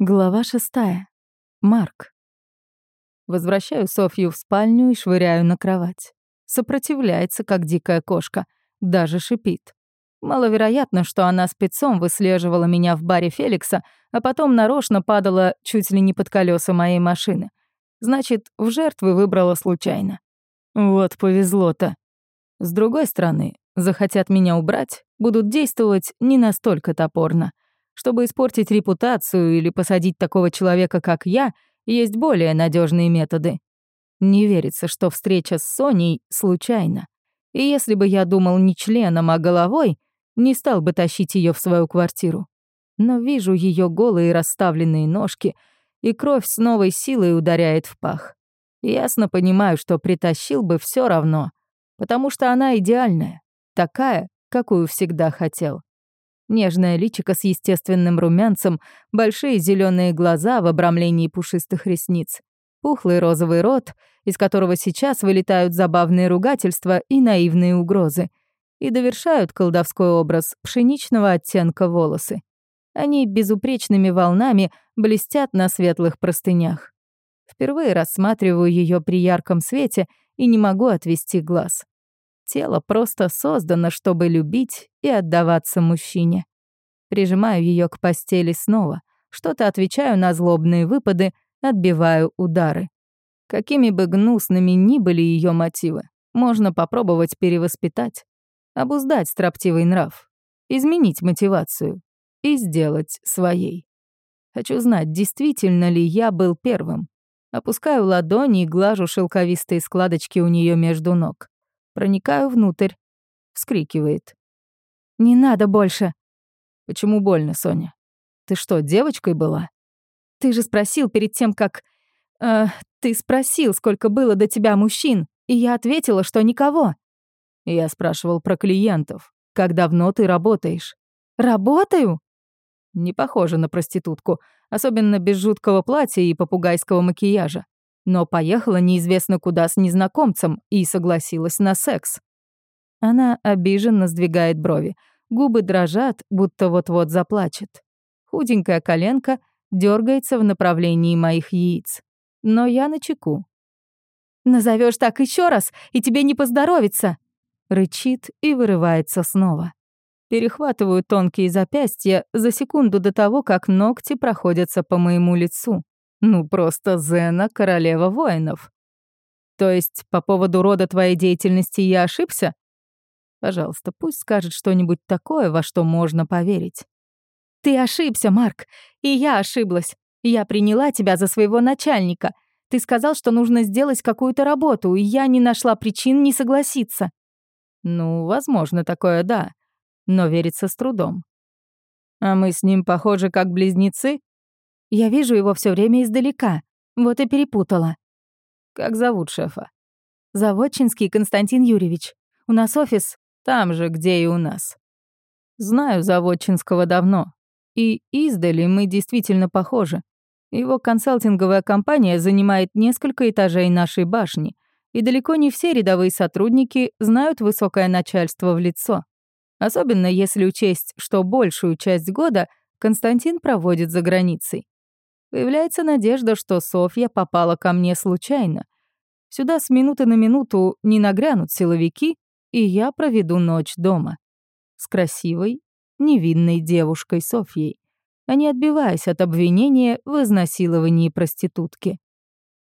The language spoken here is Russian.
Глава шестая. Марк. Возвращаю Софью в спальню и швыряю на кровать. Сопротивляется, как дикая кошка. Даже шипит. Маловероятно, что она спецом выслеживала меня в баре Феликса, а потом нарочно падала чуть ли не под колеса моей машины. Значит, в жертвы выбрала случайно. Вот повезло-то. С другой стороны, захотят меня убрать, будут действовать не настолько топорно — чтобы испортить репутацию или посадить такого человека, как я, есть более надежные методы. Не верится, что встреча с Соней случайна. И если бы я думал не членом, а головой, не стал бы тащить ее в свою квартиру. Но вижу ее голые расставленные ножки, и кровь с новой силой ударяет в пах. Ясно понимаю, что притащил бы все равно, потому что она идеальная, такая, какую всегда хотел. Нежное личико с естественным румянцем, большие зеленые глаза в обрамлении пушистых ресниц, пухлый розовый рот, из которого сейчас вылетают забавные ругательства и наивные угрозы, и довершают колдовской образ пшеничного оттенка волосы. Они безупречными волнами блестят на светлых простынях. Впервые рассматриваю ее при ярком свете и не могу отвести глаз. Тело просто создано, чтобы любить и отдаваться мужчине. Прижимаю ее к постели снова, что-то отвечаю на злобные выпады, отбиваю удары. Какими бы гнусными ни были ее мотивы, можно попробовать перевоспитать, обуздать строптивый нрав, изменить мотивацию и сделать своей. Хочу знать, действительно ли я был первым. Опускаю ладони и глажу шелковистые складочки у нее между ног. Проникаю внутрь. Вскрикивает. «Не надо больше!» «Почему больно, Соня? Ты что, девочкой была?» «Ты же спросил перед тем, как... Э, ты спросил, сколько было до тебя мужчин, и я ответила, что никого». Я спрашивал про клиентов. Как давно ты работаешь? «Работаю?» Не похоже на проститутку, особенно без жуткого платья и попугайского макияжа но поехала неизвестно куда с незнакомцем и согласилась на секс. Она обиженно сдвигает брови, губы дрожат, будто вот-вот заплачет. Худенькая коленка дергается в направлении моих яиц. Но я на чеку. Назовешь так еще раз, и тебе не поздоровится!» Рычит и вырывается снова. Перехватываю тонкие запястья за секунду до того, как ногти проходятся по моему лицу. Ну, просто Зена — королева воинов. То есть по поводу рода твоей деятельности я ошибся? Пожалуйста, пусть скажет что-нибудь такое, во что можно поверить. Ты ошибся, Марк, и я ошиблась. Я приняла тебя за своего начальника. Ты сказал, что нужно сделать какую-то работу, и я не нашла причин не согласиться. Ну, возможно, такое да, но верится с трудом. А мы с ним похожи как близнецы? Я вижу его все время издалека. Вот и перепутала. Как зовут шефа? Заводчинский Константин Юрьевич. У нас офис там же, где и у нас. Знаю Заводчинского давно. И издали мы действительно похожи. Его консалтинговая компания занимает несколько этажей нашей башни, и далеко не все рядовые сотрудники знают высокое начальство в лицо. Особенно если учесть, что большую часть года Константин проводит за границей. Появляется надежда, что Софья попала ко мне случайно. Сюда с минуты на минуту не нагрянут силовики, и я проведу ночь дома. С красивой, невинной девушкой Софьей, а не отбиваясь от обвинения в изнасиловании проститутки.